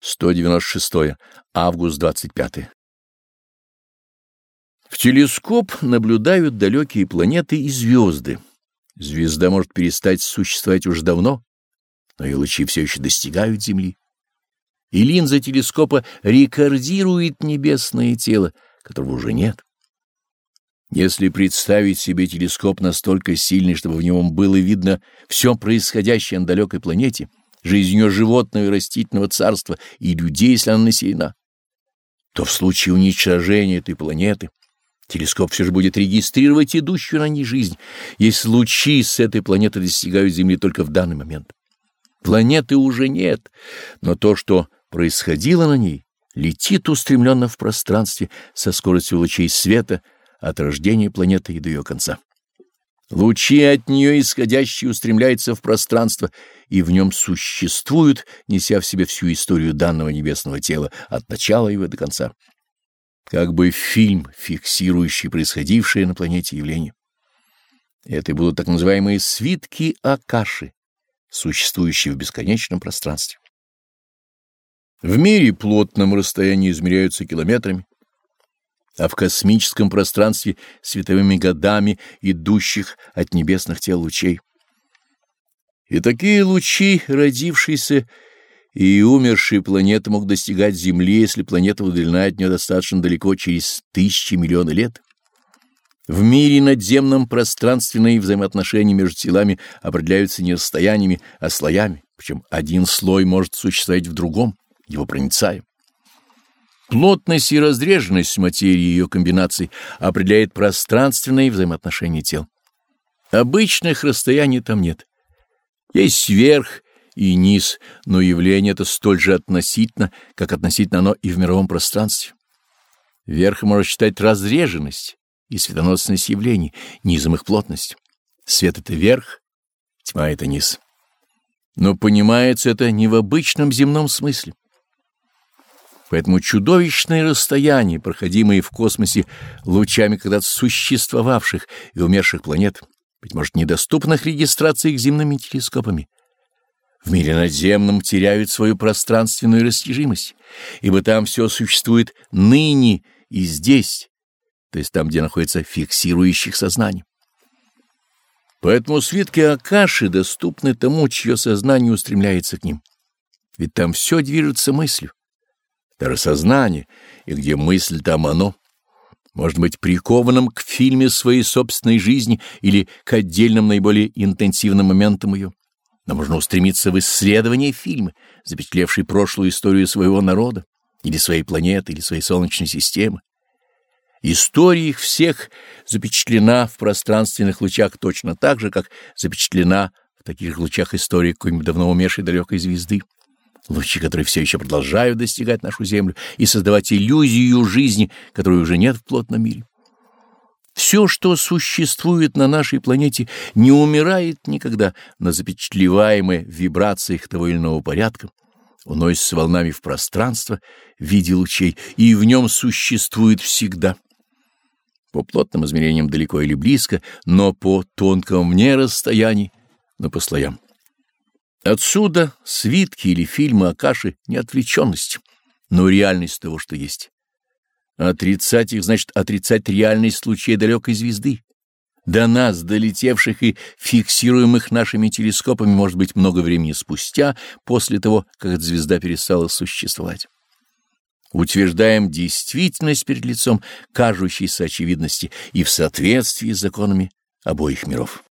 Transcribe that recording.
196. Август 25. В телескоп наблюдают далекие планеты и звезды. Звезда может перестать существовать уже давно, но ее лучи все еще достигают Земли. И линза телескопа рекордирует небесное тело, которого уже нет. Если представить себе телескоп настолько сильный, чтобы в нем было видно все происходящее на далекой планете — жизнью животного и растительного царства и людей, если она населена, то в случае уничтожения этой планеты телескоп все же будет регистрировать идущую на ней жизнь, если лучи с этой планеты достигают Земли только в данный момент. Планеты уже нет, но то, что происходило на ней, летит устремленно в пространстве со скоростью лучей света от рождения планеты и до ее конца. Лучи от нее исходящие устремляются в пространство и в нем существуют, неся в себе всю историю данного небесного тела от начала его до конца. Как бы фильм, фиксирующий происходившее на планете явление. Это будут так называемые свитки Акаши, существующие в бесконечном пространстве. В мире плотном расстоянии измеряются километрами, а в космическом пространстве световыми годами идущих от небесных тел лучей. И такие лучи, родившиеся и умершие планеты, могут достигать Земли, если планета удалена от нее достаточно далеко через тысячи миллионы лет. В мире надземном пространственные взаимоотношения между телами определяются не расстояниями, а слоями, причем один слой может существовать в другом, его проницая. Плотность и разреженность материи и ее комбинаций определяет пространственные взаимоотношения тел. Обычных расстояний там нет. Есть верх и низ, но явление это столь же относительно, как относительно оно и в мировом пространстве. Верхом можно считать разреженность и светоносность явлений, низом их плотность. Свет — это верх, тьма — это низ. Но понимается это не в обычном земном смысле. Поэтому чудовищные расстояния, проходимые в космосе лучами когда-то существовавших и умерших планет, быть может, недоступных регистрации их земными телескопами, в мире надземном теряют свою пространственную растяжимость, ибо там все существует ныне и здесь, то есть там, где находится фиксирующих сознание. Поэтому свитки Акаши доступны тому, чье сознание устремляется к ним. Ведь там все движется мыслью даже сознание, и где мысль, там оно. Может быть прикованным к фильме своей собственной жизни или к отдельным наиболее интенсивным моментам ее. Но можно устремиться в исследование фильма, запечатлевший прошлую историю своего народа, или своей планеты, или своей Солнечной системы. История их всех запечатлена в пространственных лучах точно так же, как запечатлена в таких лучах история какой-нибудь давно умершей далекой звезды лучи, которые все еще продолжают достигать нашу Землю и создавать иллюзию жизни, которой уже нет в плотном мире. Все, что существует на нашей планете, не умирает никогда, но запечатлеваемое в вибрациях того или иного порядка, уносится волнами в пространство в виде лучей, и в нем существует всегда. По плотным измерениям далеко или близко, но по тонкому вне расстоянии, но по слоям. Отсюда свитки или фильмы Акаши не отвлеченность, но реальность того, что есть. Отрицать их значит отрицать реальность лучей далекой звезды. До нас, долетевших и фиксируемых нашими телескопами, может быть много времени спустя, после того, как эта звезда перестала существовать. Утверждаем действительность перед лицом кажущейся очевидности и в соответствии с законами обоих миров.